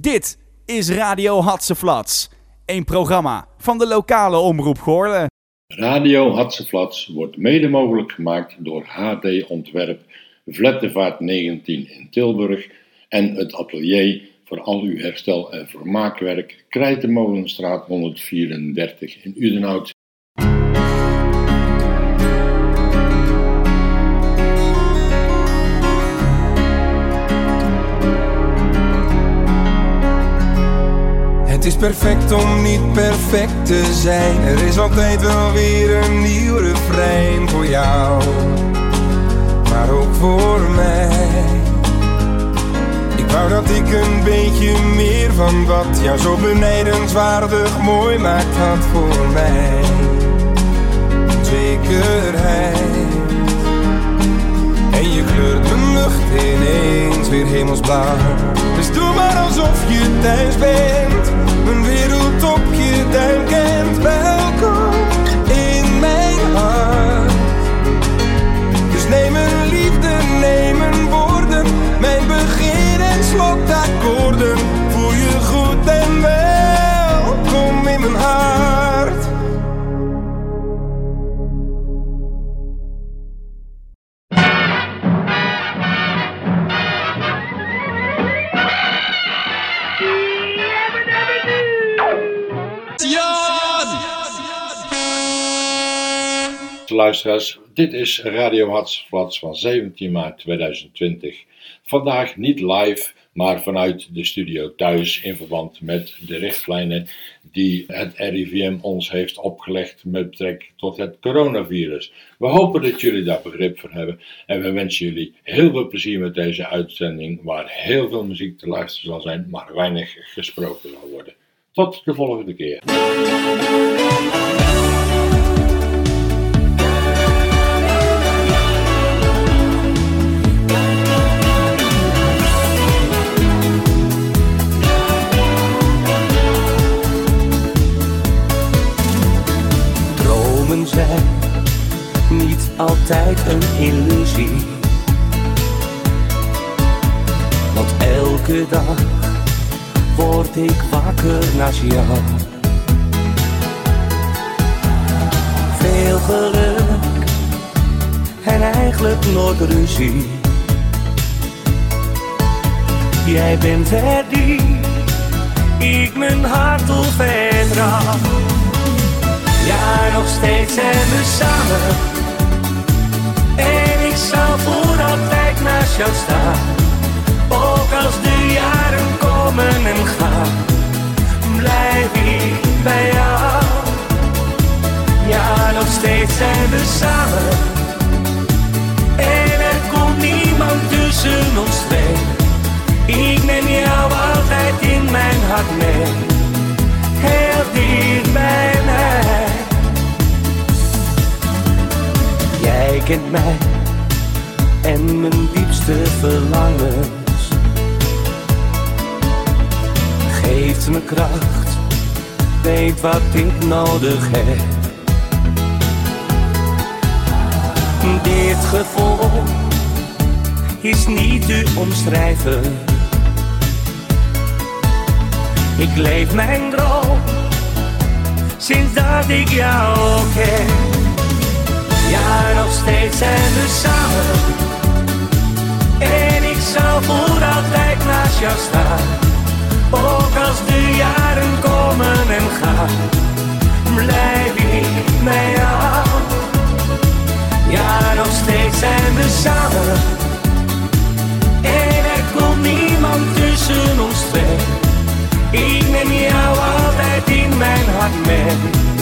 Dit is Radio Hatseflats, een programma van de lokale omroep Goorlen. Radio Hatseflats wordt mede mogelijk gemaakt door HD Ontwerp Vlettevaart 19 in Tilburg en het atelier voor al uw herstel- en vermaakwerk Krijtenmolenstraat 134 in Udenhout. Het is perfect om niet perfect te zijn. Er is altijd wel weer een nieuw refrein voor jou, maar ook voor mij. Ik wou dat ik een beetje meer van wat jou zo benijdenswaardig mooi maakt had voor mij. Zekerheid. En je kleurt de lucht ineens weer hemelsblauw. Dus doe maar alsof je thuis bent. Een wereldtopje duim kent. Welkom in mijn hart. Dus neem een liefde, neem een woorden. Mijn begin en slotakkoorden. Voel je goed en welkom in mijn hart. Luisteraars, dit is Radio Hatsflats van 17 maart 2020. Vandaag niet live, maar vanuit de studio thuis in verband met de richtlijnen die het RIVM ons heeft opgelegd met betrekking tot het coronavirus. We hopen dat jullie daar begrip voor hebben en we wensen jullie heel veel plezier met deze uitzending waar heel veel muziek te luisteren zal zijn, maar weinig gesproken zal worden. Tot de volgende keer. Altijd een illusie. Want elke dag word ik wakker naast jou. Veel geluk en eigenlijk nooit ruzie. Jij bent er die ik mijn hart op vertrouw. Ja, nog steeds zijn we samen. En ik zal voor altijd naast jou staan. Ook als de jaren komen en gaan, blijf ik bij jou. Ja, nog steeds zijn we samen. En er komt niemand tussen ons twee. Ik neem jou altijd in mijn hart mee. Heel dicht bij mij. Jij kent mij en mijn diepste verlangens. Geeft me kracht, weet wat ik nodig heb. Dit gevoel is niet te omschrijven. Ik leef mijn droom sinds dat ik jou ken. Ja, nog steeds zijn we samen. En ik zal voor altijd naast jou staan. Ook als de jaren komen en gaan, blijf ik bij jou. Ja, nog steeds zijn we samen. En er komt niemand tussen ons twee. Ik neem jou altijd in mijn hart mee.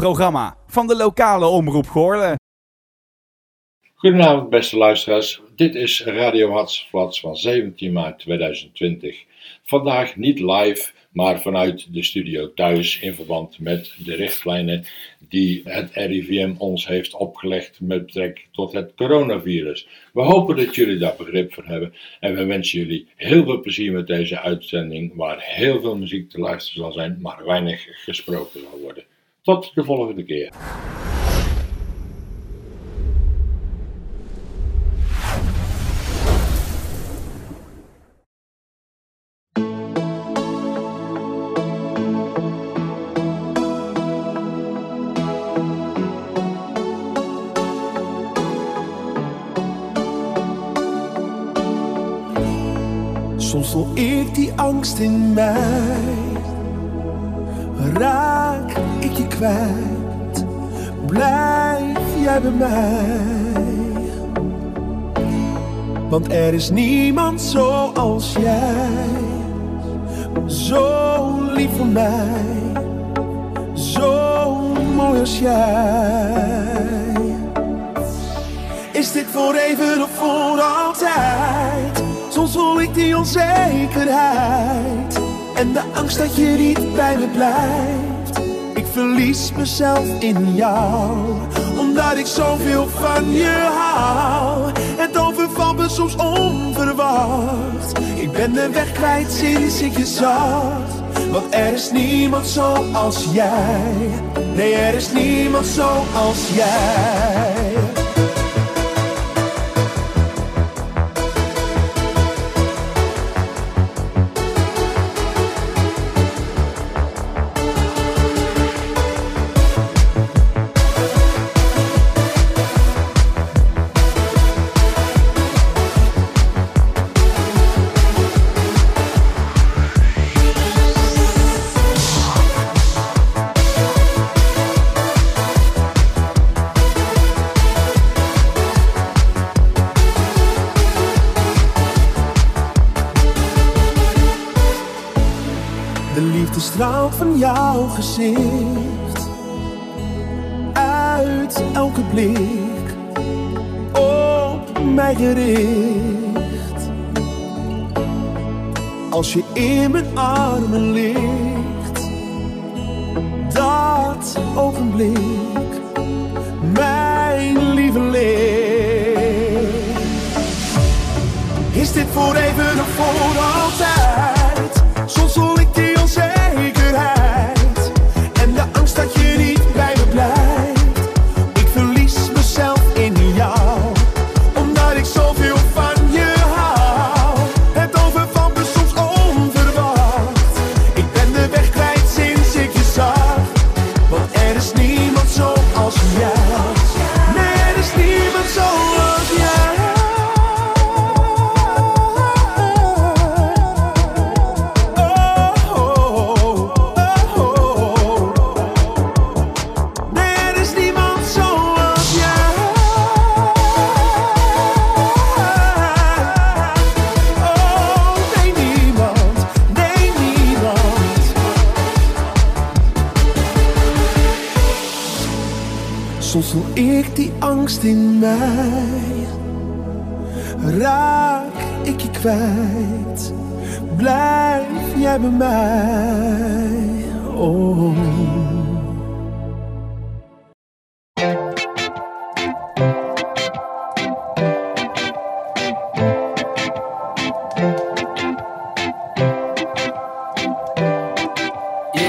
Programma van de lokale omroep Goorlen. Goedenavond beste luisteraars, dit is Radio Hartsflats van 17 maart 2020. Vandaag niet live, maar vanuit de studio thuis in verband met de richtlijnen die het RIVM ons heeft opgelegd met betrekking tot het coronavirus. We hopen dat jullie daar begrip voor hebben en we wensen jullie heel veel plezier met deze uitzending waar heel veel muziek te luisteren zal zijn, maar weinig gesproken zal worden. Tot de volgende keer. Soms voel ik die angst in mij. Je kwijt, blijf jij bij mij. Want er is niemand zoals jij. Zo lief voor mij, zo mooi als jij. Is dit voor even of voor altijd? Soms voel ik die onzekerheid en de angst dat je niet bij me blijft. Verlies mezelf in jou, omdat ik zoveel van je hou. Het overvalt me soms onverwacht. Ik ben de weg kwijt sinds ik je zag. Want er is niemand zoals jij. Nee, er is niemand zoals jij. De liefde straalt van jouw gezicht. Uit elke blik op mij gericht. Als je in mijn armen ligt, dat ogenblik, mijn lieveling. Is dit voor even of voor altijd?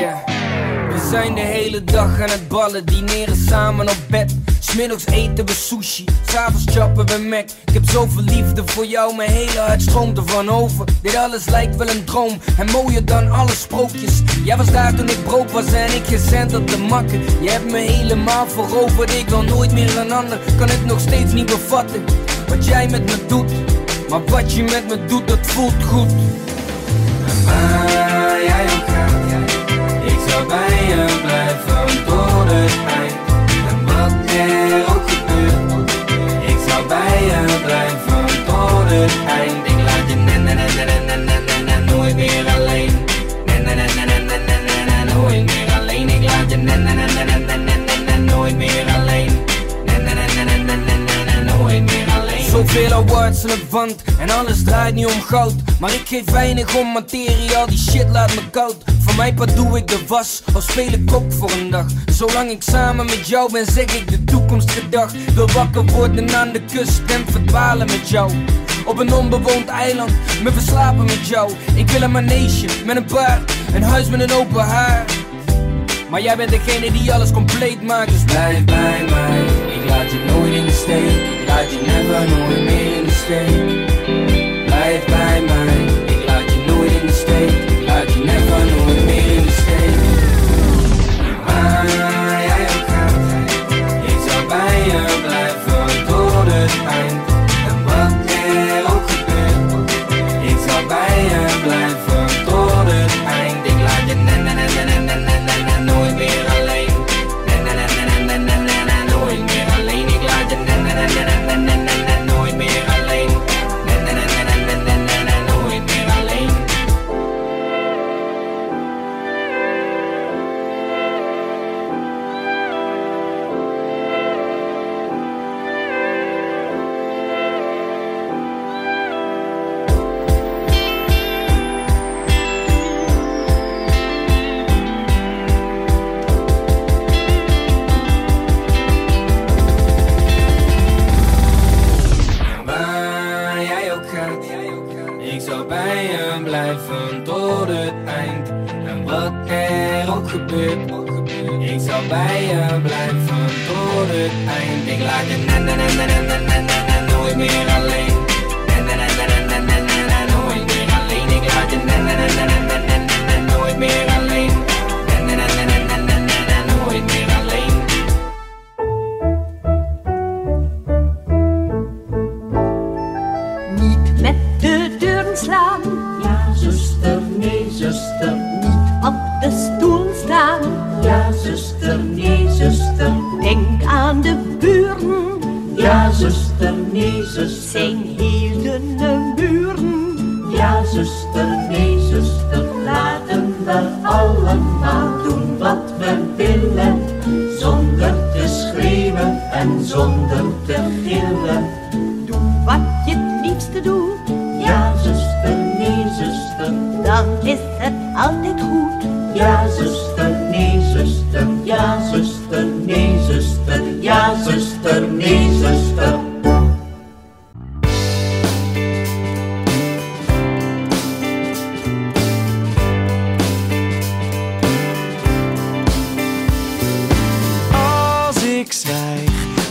We zijn de hele dag aan het ballen, dineren samen op bed. Smiddags eten we sushi, s'avonds chappen we Mac. Ik heb zoveel liefde voor jou, mijn hele hart stroomt ervan over. Dit alles lijkt wel een droom, en mooier dan alle sprookjes. Jij was daar toen ik brood was en ik gezend op de makken. Je hebt me helemaal veroverd, ik wil nooit meer een ander. Kan het nog steeds niet bevatten, wat jij met me doet. Maar wat je met me doet, dat voelt goed. Ook ik zou bij je blijven tot het eind. En wat er ook gebeurt, ik zou bij je blijven tot het eind. Ik laat je na na nooit meer alleen. Na nooit meer alleen. Ik laat je na na na na na na nooit meer alleen. Na na na na na na na nooit meer alleen. Zoveel awards aan het wand en alles draait niet om goud. Maar ik geef weinig om materie, al die shit laat me koud. Voor mij pa doe ik de was, al speel ik kok voor een dag. Zolang ik samen met jou ben, zeg ik de toekomst gedag. Wil wakker worden aan de kust en verdwalen met jou. Op een onbewoond eiland, me verslapen met jou. Ik wil een manege met een paard, een huis met een open haard. Maar jij bent degene die alles compleet maakt, dus blijf bij mij. Ik laat je nooit in de steek, ik laat je never nooit meer in de steek. Na na na na na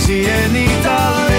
zie je niet alleen.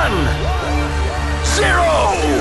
One, zero.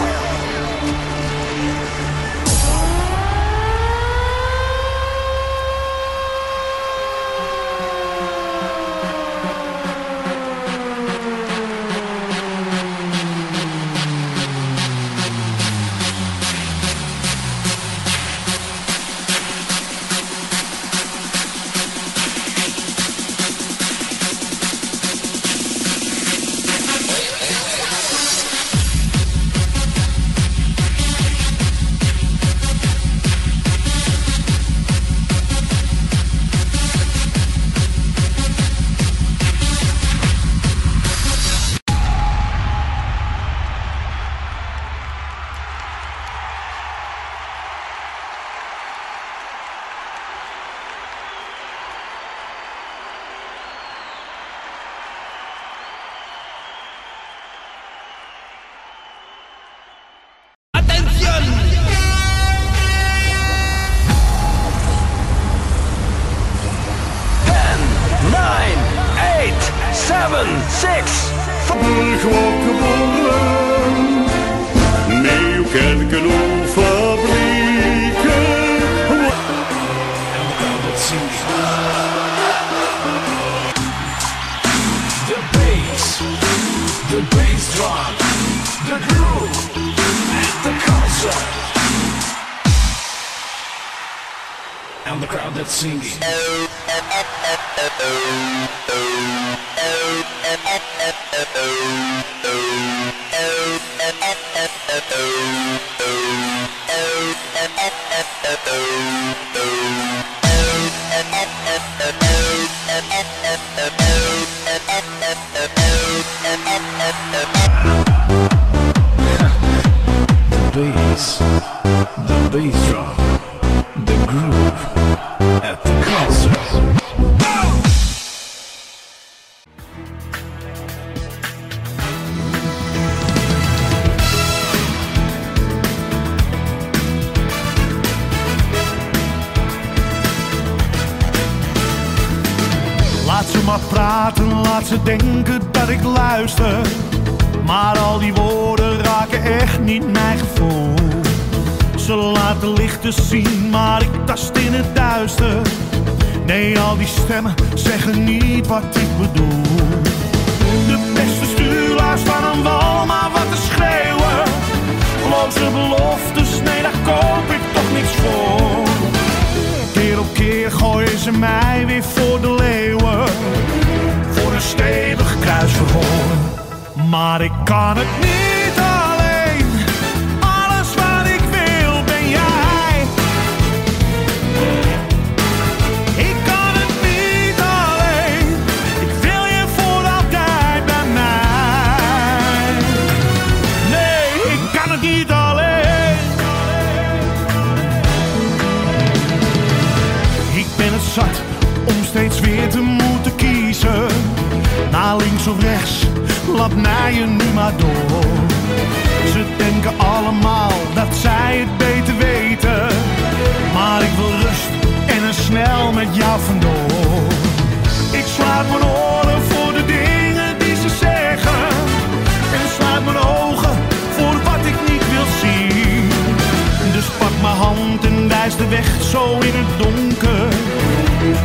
zo in het donker.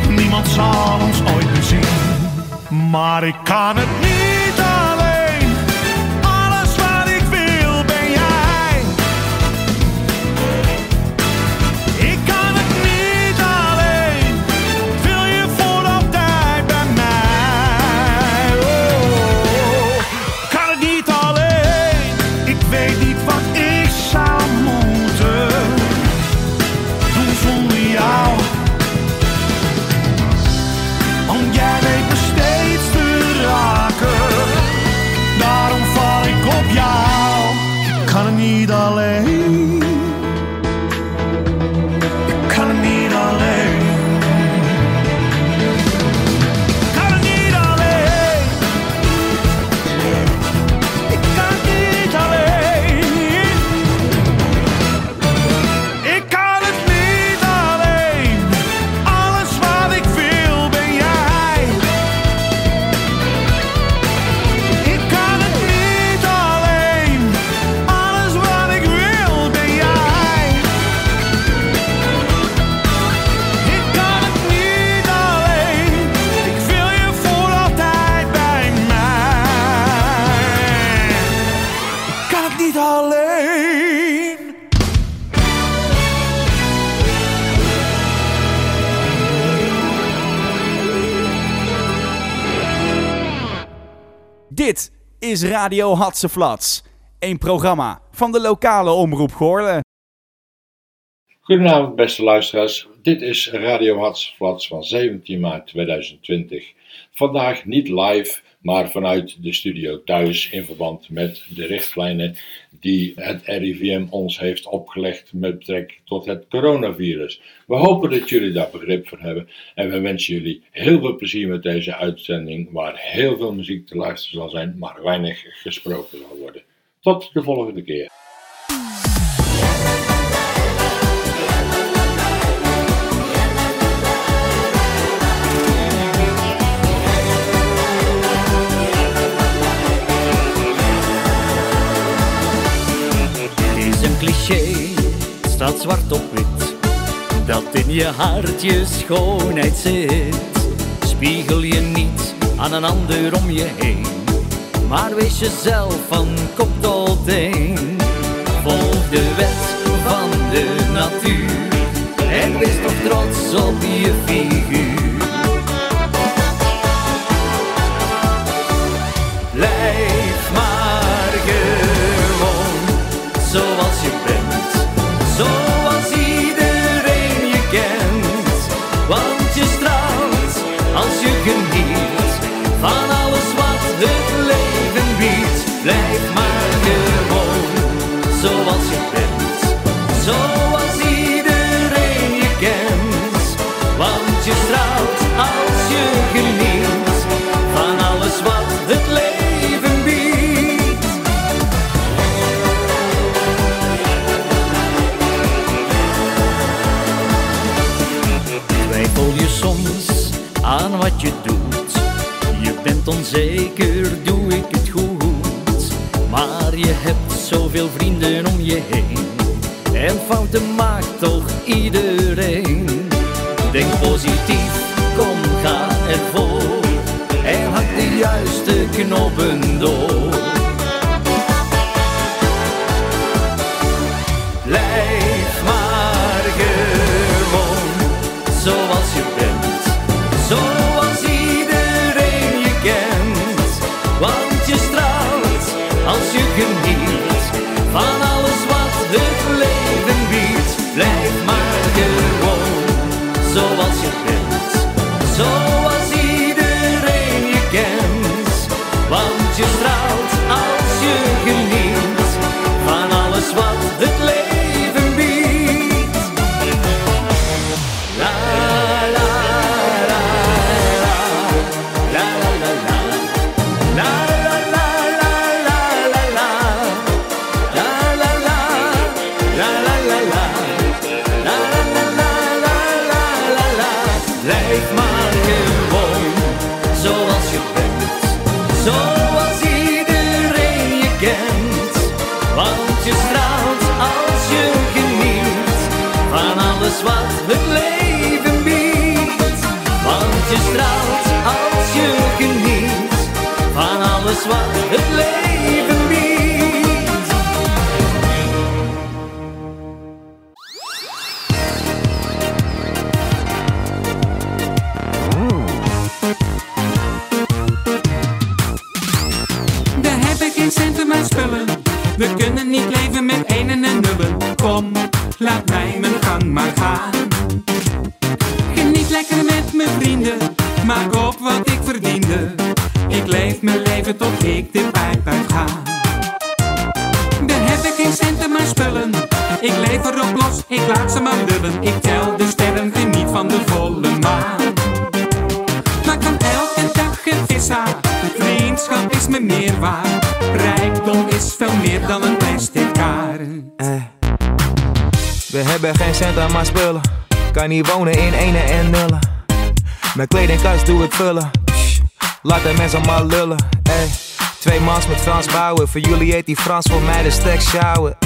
Niemand zal ons ooit meer zien, maar ik kan het niet. is Radio Hatseflats, een programma van de lokale omroep Goorlen. Goedenavond beste luisteraars, dit is Radio Hatseflats van 17 maart 2020. Vandaag niet live, maar vanuit de studio thuis in verband met de richtlijnen die het RIVM ons heeft opgelegd met betrekking tot het coronavirus. We hopen dat jullie daar begrip voor hebben en we wensen jullie heel veel plezier met deze uitzending, waar heel veel muziek te luisteren zal zijn, maar weinig gesproken zal worden. Tot de volgende keer. Dat zwart op wit dat in je hart je schoonheid zit. Spiegel je niet aan een ander om je heen, maar wees jezelf van kop tot teen. Volg de wet van de natuur en wees toch trots op je figuur. Onzeker, maar. We kunnen niet leven met enen en nullen. Kom, laat mij mijn gang maar gaan. Geniet lekker met mijn vrienden. Maak op wat ik verdiende. Ik leef mijn leven tot ik de pijp uitga. We hebben geen centen maar spullen. Ik leef erop los, ik laat ze maar lullen. Ik tel de sterren, geniet van de volle maan. Maak van elke dag een vissa. Vriendschap is me meer waard. We hebben geen cent aan maar spullen. Kan niet wonen in ene en nullen. Mijn kledingkast doe ik vullen. Laat de mensen maar lullen. Ey. Twee mans met Frans bouwen. Voor jullie heet die Frans, voor mij de stek sjouwen.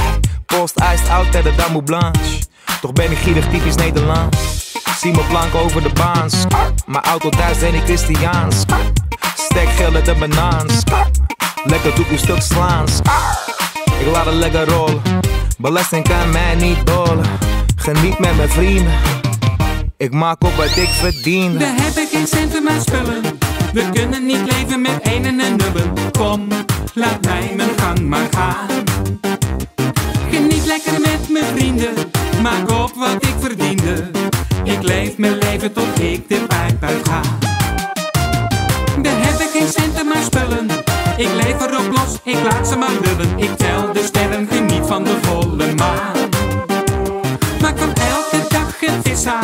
Post out ter de dame blanche. Toch ben ik gierig typisch Nederlands. Zie mijn plank over de baan. Mijn auto thuis ben ik Christiaans. Stek gillen de banaans. Lekker doe ik stuk slaan. Ik laat het lekker rollen. Belasting kan mij niet dolen. Geniet met mijn vrienden. Ik maak op wat ik verdien. We hebben geen centen maar spullen. We kunnen niet leven met enen en nullen. Kom, laat mij mijn gang maar gaan. Geniet lekker met mijn vrienden. Maak op wat ik verdiende. Ik leef mijn leven tot ik de pijp uitga. We hebben geen centen maar spullen. Ik leef erop los, ik laat ze maar lullen. Ik tel de sterren, van de volle maan. Maak van elke dag een vissa.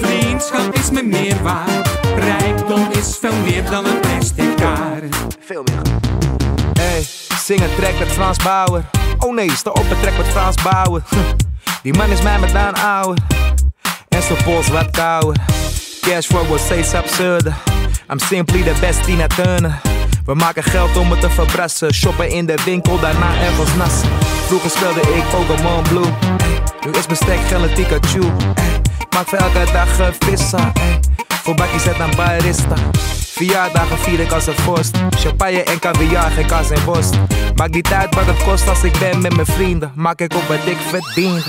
Vriendschap is me meer waard. Rijkdom is veel meer dan een plastic kaart. Veel meer. Hey, zing een track met Frans Bauer. Oh nee, sta op een track met Frans Bauer. Die man is mij met Daan ouwe. En zijn pols wat kouder. Cashflow wordt steeds absurder. I'm simply the best Tina Turner. We maken geld om het te verbrassen. Shoppen in de winkel, daarna ergens nassen. Vroeger speelde ik Pokémon Blue. Nu is mijn stek geld een Pikachu. Maak voor elke dag een vissa. Voor bakjes zet naar barista. Verjaardagen vier ik als een vorst. Champagne en caviar, geen kaas en worst. Maakt niet uit wat het kost als ik ben met mijn vrienden. Maak ik op wat ik verdien.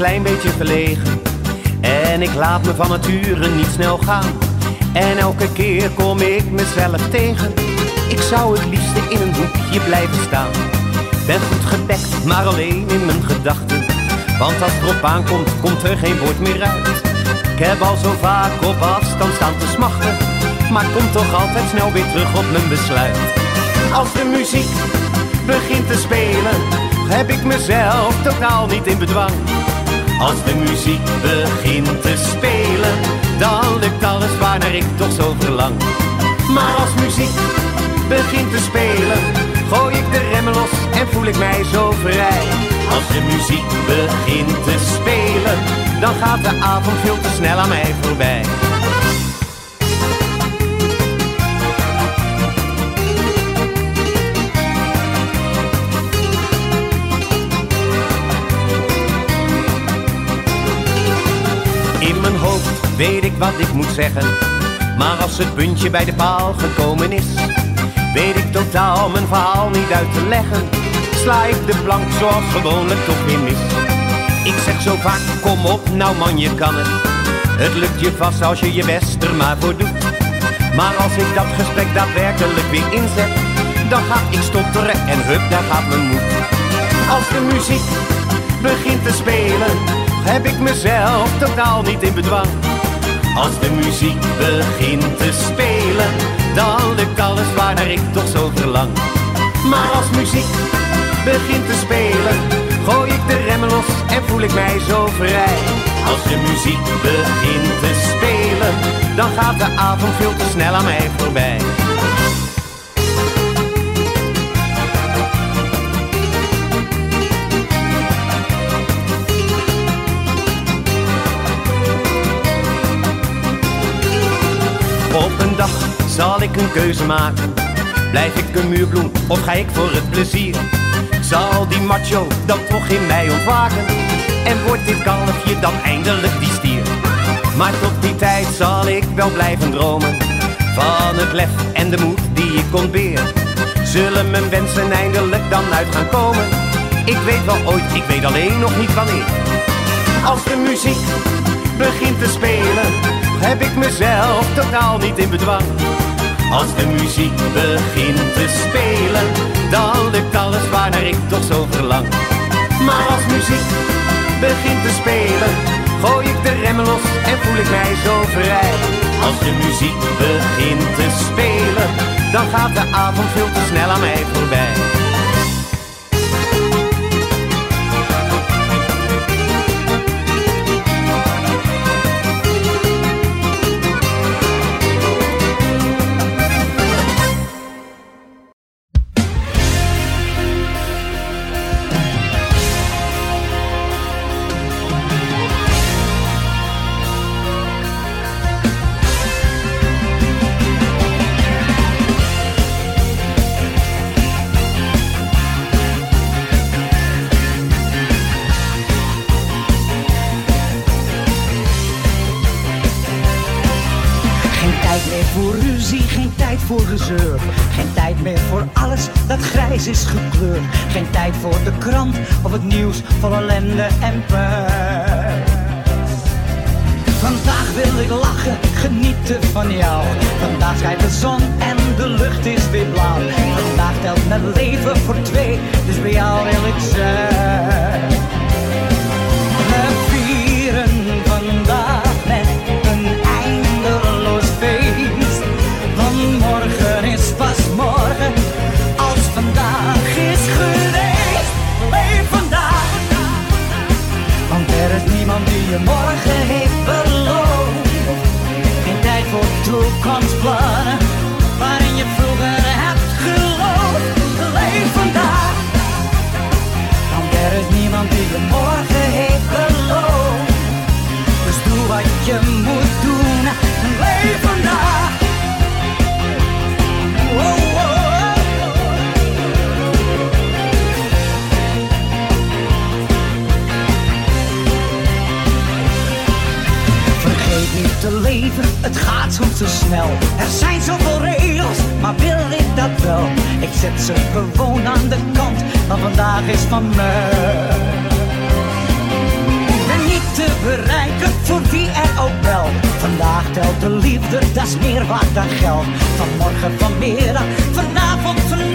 Klein beetje verlegen. En ik laat me van nature niet snel gaan. En elke keer kom ik mezelf tegen. Ik zou het liefste in een hoekje blijven staan. Ben goed gedekt, maar alleen in mijn gedachten. Want als het erop aankomt, komt er geen woord meer uit. Ik heb al zo vaak op afstand staan te smachten. Maar kom toch altijd snel weer terug op mijn besluit. Als de muziek begint te spelen, heb ik mezelf totaal niet in bedwang. Als de muziek begint te spelen, dan lukt alles waarnaar ik toch zo verlang. Maar als muziek begint te spelen, gooi ik de remmen los en voel ik mij zo vrij. Als de muziek begint te spelen, dan gaat de avond veel te snel aan mij voorbij. Weet ik wat ik moet zeggen. Maar als het puntje bij de paal gekomen is, weet ik totaal mijn verhaal niet uit te leggen. Sla ik de plank zoals gewoonlijk toch weer mis. Ik zeg zo vaak, kom op, nou man, je kan het. Het lukt je vast als je je best er maar voor doet. Maar als ik dat gesprek daadwerkelijk weer inzet, dan ga ik stotteren en hup, daar gaat mijn moed. Als de muziek begint te spelen, heb ik mezelf totaal niet in bedwang. Als de muziek begint te spelen, dan lukt alles waarnaar ik toch zo verlang. Maar als muziek begint te spelen, gooi ik de remmen los en voel ik mij zo vrij. Als de muziek begint te spelen, dan gaat de avond veel te snel aan mij voorbij. Zal ik een keuze maken. Blijf ik een muurbloem of ga ik voor het plezier? Zal die macho dan toch in mij ontwaken? En wordt dit kalfje dan eindelijk die stier? Maar tot die tijd zal ik wel blijven dromen Van het lef en de moed die ik ontbeer Zullen mijn wensen eindelijk dan uit gaan komen? Ik weet wel ooit, ik weet alleen nog niet wanneer Als de muziek begint te spelen Heb ik mezelf totaal niet in bedwang Als de muziek begint te spelen Dan lukt alles waarnaar ik toch zo verlang. Maar als muziek begint te spelen Gooi ik de remmen los en voel ik mij zo vrij. Als de muziek begint te spelen Dan gaat de avond veel te snel aan mij voorbij voor. Geen tijd meer voor alles dat grijs is gekleurd. Geen tijd voor de krant of het nieuws vol ellende en pijn. Vandaag wil ik lachen, genieten van jou. Vandaag schijnt de zon en de lucht is weer blauw. Vandaag telt mijn leven voor twee, dus bij jou wil ik zijn. Je morgen heeft beloofd. Geen tijd voor toekomstplannen, waarin je vroeger hebt geloofd. Leef vandaag, want er is niemand die je morgen heeft beloofd. Dus doe wat je moet doen, leef vandaag. leven, het gaat zo te snel. Er zijn zoveel regels, maar wil ik dat wel? Ik zet ze gewoon aan de kant, want vandaag is van mij te bereiken voor wie er ook wel. Vandaag telt de liefde, dat is meer waard dan geld. Vanmorgen, vanmiddag, vanavond, vanavond.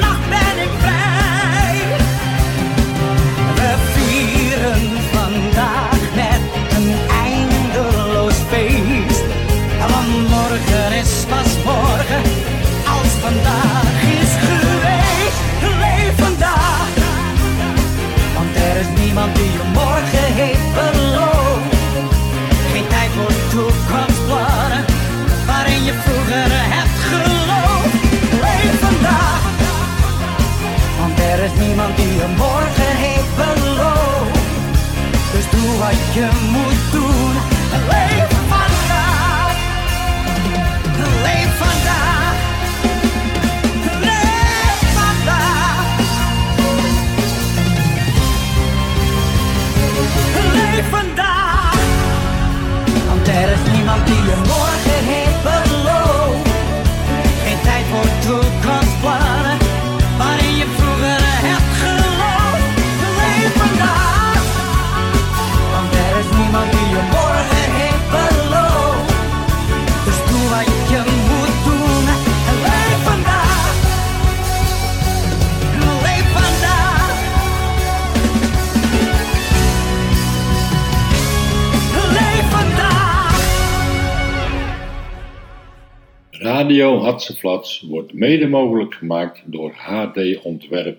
Hatseflats wordt mede mogelijk gemaakt door HD Ontwerp,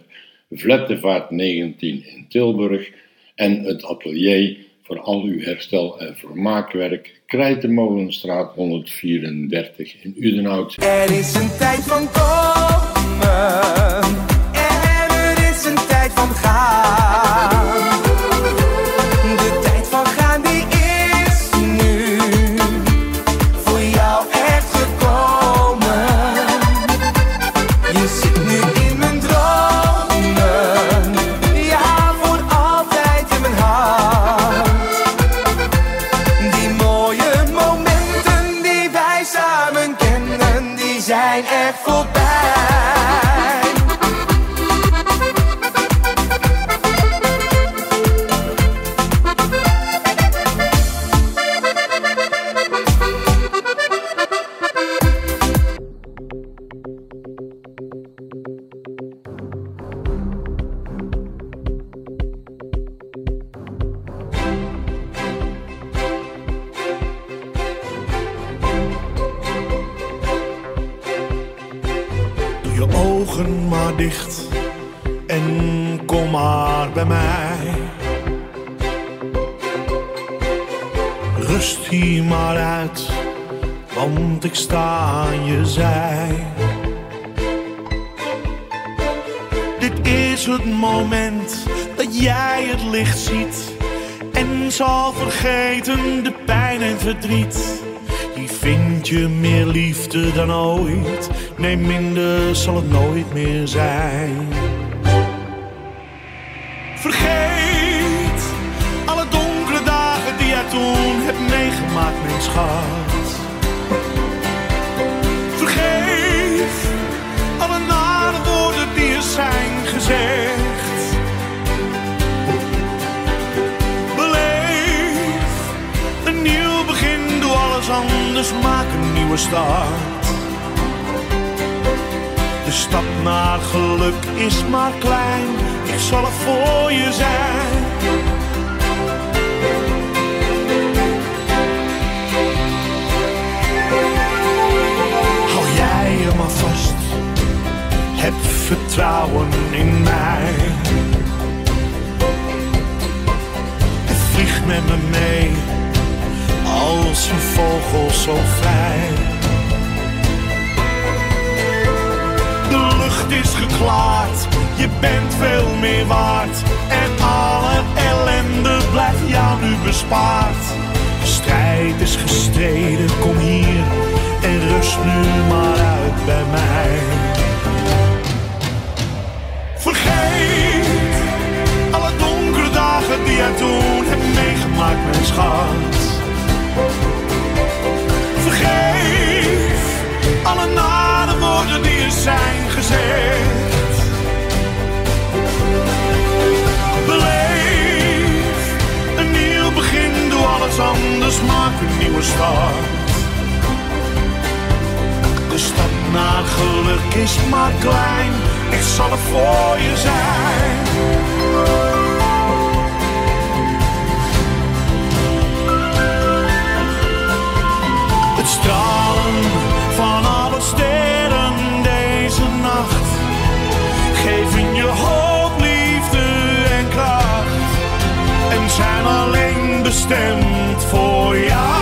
Vlettevaart 19 in Tilburg en het atelier voor al uw herstel- en vermaakwerk Krijtenmolenstraat 134 in Udenhout. Er is een tijd van komen. De stap naar geluk is maar klein, ik zal er voor je zijn. Hou jij je maar vast, heb vertrouwen in mij. Vlieg met me mee, als een vogel zo vrij. het is geklaard. Je bent veel meer waard. En alle ellende blijft jou nu bespaard. Strijd is gestreden, kom hier. En rust nu maar uit bij mij. Vergeet alle donkere dagen die jij toen hebt meegemaakt, mijn schat. Vergeet alle nachten zijn gezegd. Beleef een nieuw begin, doe alles anders, maak een nieuwe start. De stap naar geluk is maar klein, ik zal er voor je zijn. Geven je hoop, liefde en kracht en zijn alleen bestemd voor jou.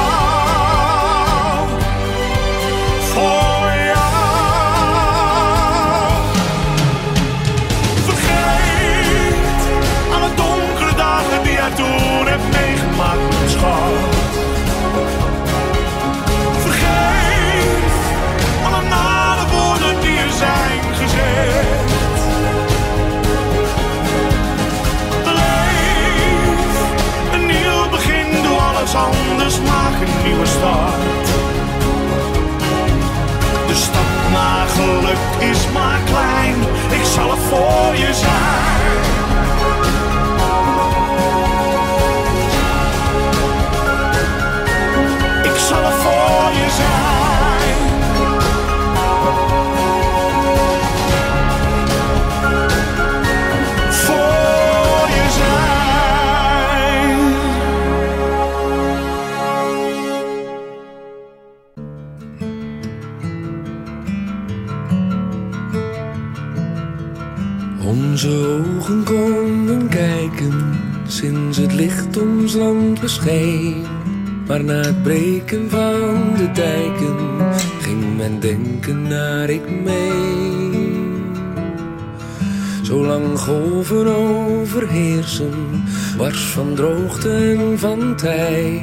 Golven overheersen, wars van droogte en van tij.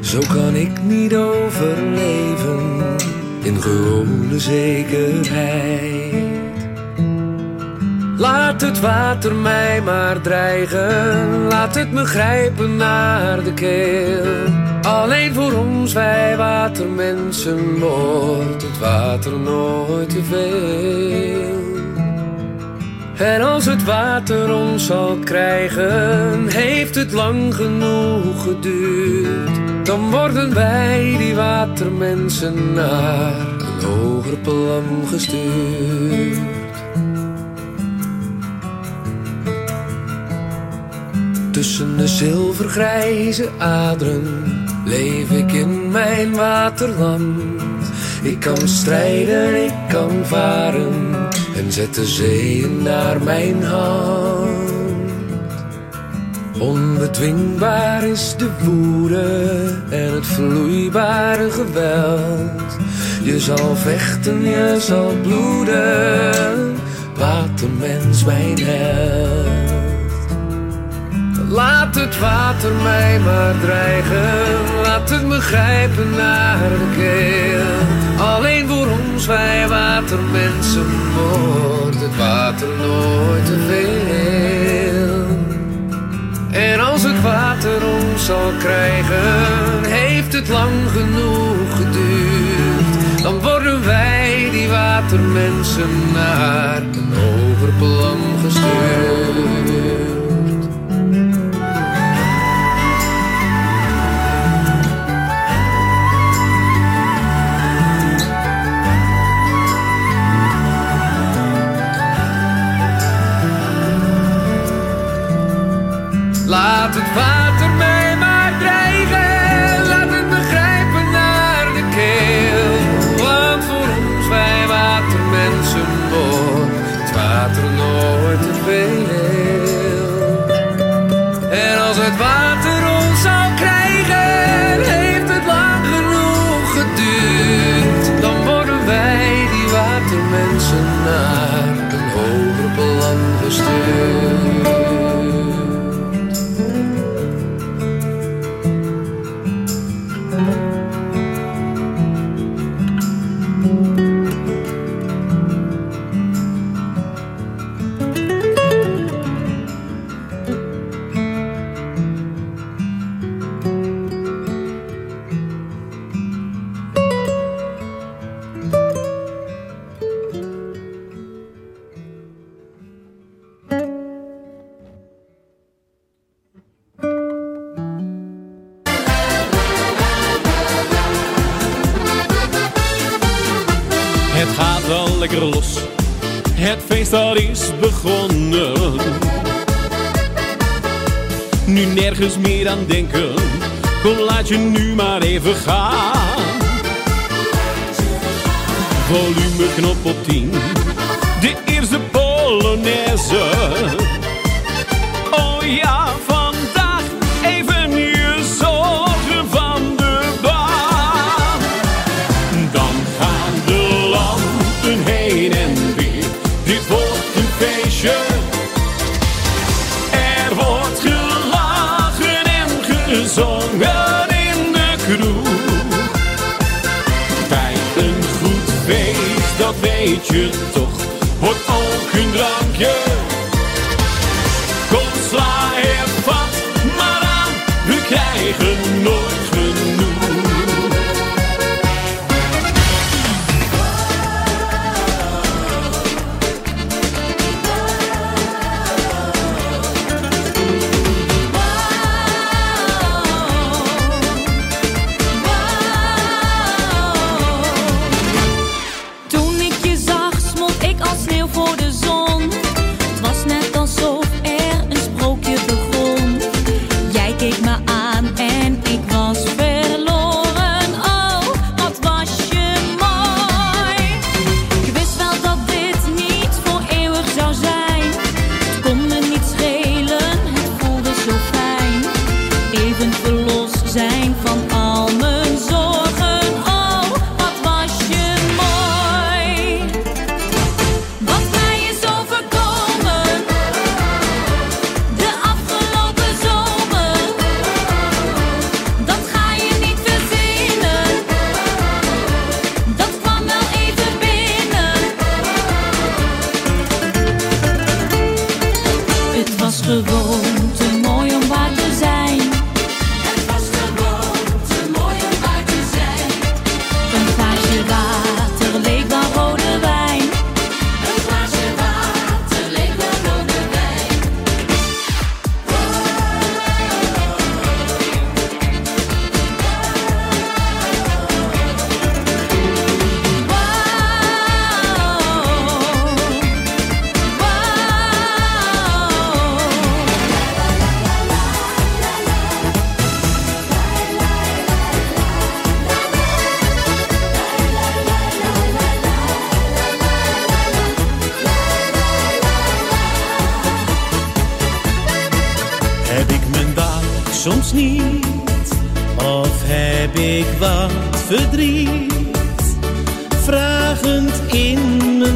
Zo kan ik niet overleven in gewone zekerheid. Laat het water mij maar dreigen, laat het me grijpen naar de keel. Alleen voor ons, wij watermensen, wordt het water nooit te veel. En als het water ons zal krijgen, heeft het lang genoeg geduurd. Dan worden wij, die watermensen, naar een hoger plan gestuurd. Tussen de zilvergrijze aderen leef ik in mijn waterland. Ik kan strijden, ik kan varen zet de zeeën naar mijn hand. Onbedwingbaar is de woede en het vloeibare geweld. Je zal vechten, je zal bloeden, watermens mijn held. Laat het water mij maar dreigen, laat het me grijpen naar de keel. Alleen voor ons, wij watermensen, wordt het water nooit te veel. En als het water ons zal krijgen, heeft het lang genoeg geduurd. Dan worden wij, die watermensen, naar een hoger plan gestuurd. Laat het water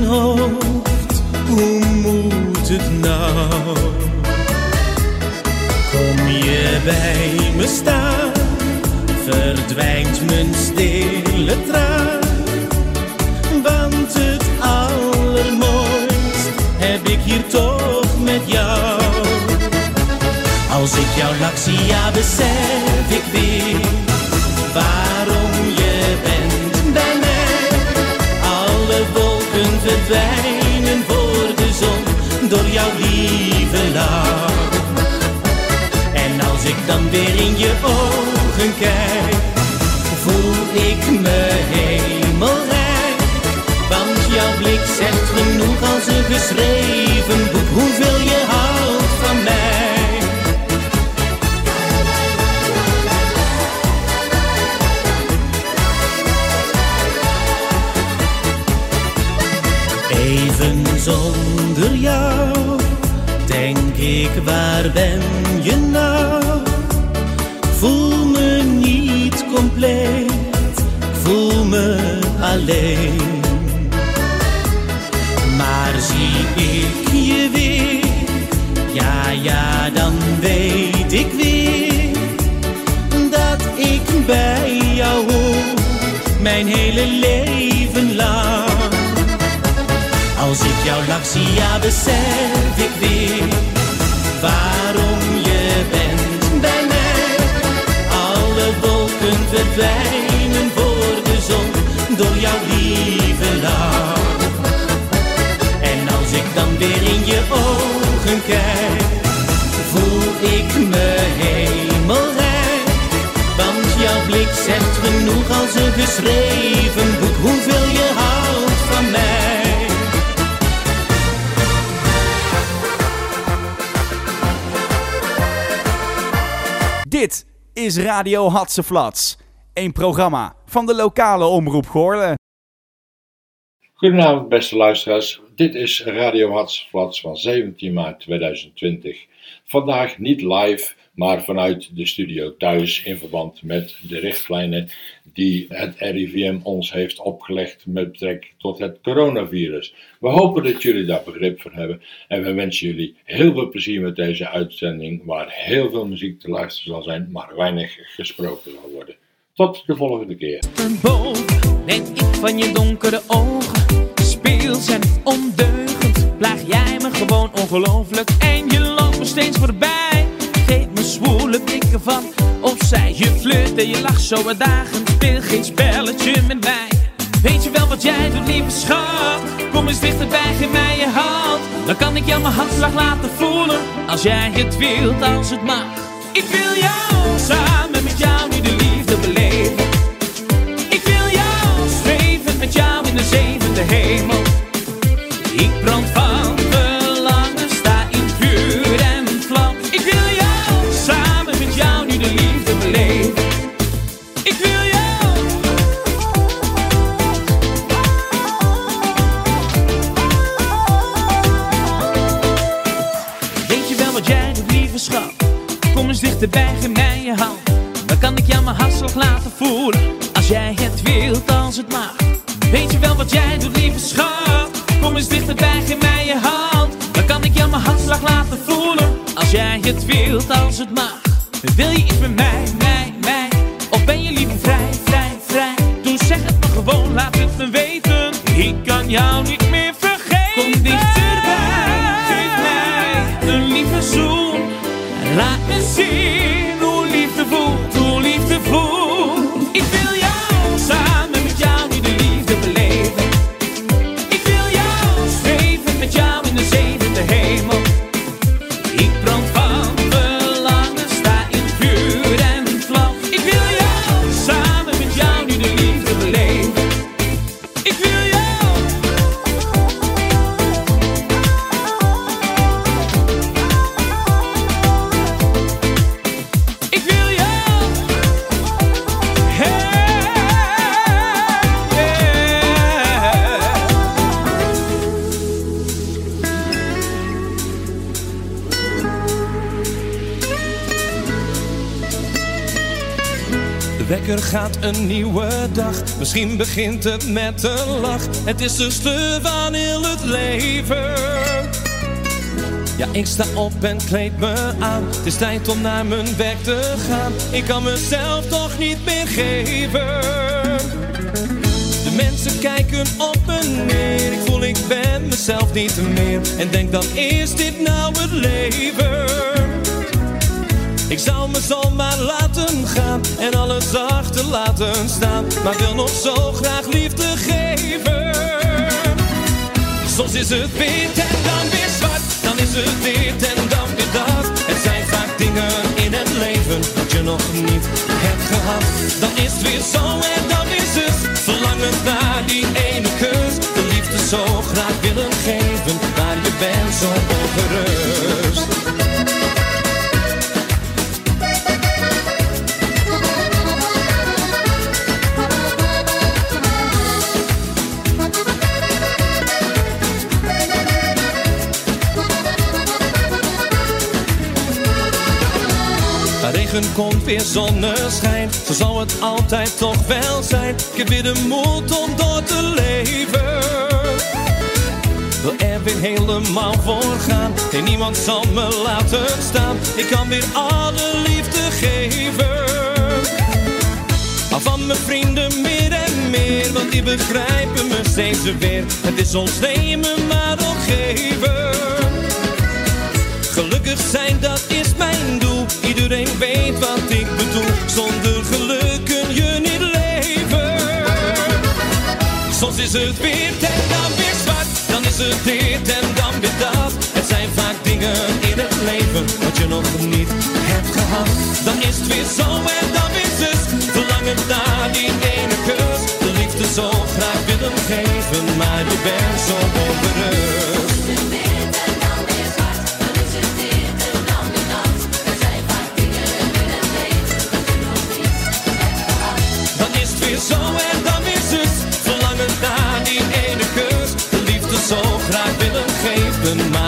hoofd, hoe moet het nou? Kom je bij me staan, verdwijnt mijn stille traan. Want het allermooist heb ik hier toch met jou. Als ik jouw lach zie, ja besef ik weer lieve lach. En als ik dan weer in je ogen kijk, voel ik me hemelrijk. Want jouw blik zegt genoeg als een geschreven boek hoeveel je houdt van mij. Even zonder jou ik, waar ben je nou? Voel me niet compleet, voel me alleen. Maar zie ik je weer, ja, ja, dan weet ik weer dat ik bij jou hoor, mijn hele leven lang. Als ik jouw lach zie, ja, besef ik weer waarom je bent bij mij. Alle wolken verdwijnen voor de zon door jouw lieve lach. En als ik dan weer in je ogen kijk, voel ik me hemelrijk. Want jouw blik zegt genoeg als een geschreven is Radio Hatseflats. Een programma van de lokale omroep Goorlen. Goedenavond beste luisteraars, dit is Radio Hatsflats van 17 maart 2020. Vandaag niet live, maar vanuit de studio thuis in verband met de richtlijnen die het RIVM ons heeft opgelegd met betrekking tot het coronavirus. We hopen dat jullie daar begrip voor hebben en we wensen jullie heel veel plezier met deze uitzending waar heel veel muziek te luisteren zal zijn, maar weinig gesproken zal worden. Tot de volgende keer. boven, net ik van je donkere ogen. Speels en ondeugend, plaag jij me gewoon ongelooflijk. En je loopt me steeds voorbij. Geef me zwoele blikken van opzij. Je flirt en je lacht zo uitdagend. Speel geen spelletje met mij. Weet je wel wat jij doet, lieve schat? Kom eens dichterbij, geef mij je hand. Dan kan ik jou mijn hartslag laten voelen. Als jij het wilt, als het mag. Ik wil jou samen met jou nu de eens dichterbij, mij je hand. Dan kan ik jou mijn hartslag laten voelen. Als jij het wilt, als het mag. Weet je wel wat jij doet, lieve schat? Kom eens dichterbij, geef mij je hand. Dan kan ik jou mijn hartslag laten voelen. Als jij het wilt, als het mag. Wil je iets met mij, mij, mij? Of ben je liever vrij, vrij, vrij? Doe zeg het maar gewoon, laat het me weten. Ik kan jou niet Laat een nieuwe dag. Misschien begint het met een lach. Het is de sleur van heel het leven. Ja, ik sta op en kleed me aan. Het is tijd om naar mijn werk te gaan. Ik kan mezelf toch niet meer geven. De mensen kijken op me neer. Ik voel ik ben mezelf niet meer. En denk dan is dit nou het leven? Ik zou me zomaar laten gaan en alles achter laten staan. Maar wil nog zo graag liefde geven. Soms is het wit en dan weer zwart. Dan is het dit en dan weer dat. Het zijn vaak dingen in het leven dat je nog niet hebt gehad. Dan is het weer zo en dan is het verlangen naar die ene kus. De liefde zo graag willen geven, maar je bent zo ongerust. Weer zonneschijn, zo zal het altijd toch wel zijn. Ik heb weer de moed om door te leven. Wil er weer helemaal voor gaan, en niemand zal me laten staan. Ik kan weer alle liefde geven. Al van mijn vrienden meer en meer, want die begrijpen me steeds weer. Het is ons nemen maar ook geven. Gelukkig zijn, dat is mijn doel. Iedereen weet wat ik. Zonder geluk kun je niet leven. Soms is het wit en dan weer zwart. Dan is het dit en dan weer dat. Het zijn vaak dingen in het leven wat je nog niet hebt gehad. Dan is het weer zo en dan weer zus. Verlangen naar die ene kus. De liefde zo graag willen geven, maar je bent zo ongerust. Leven, maar je